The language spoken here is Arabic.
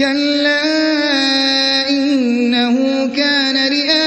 كَلَّا إِنَّهُ كَانَ لِآيَاتِنَا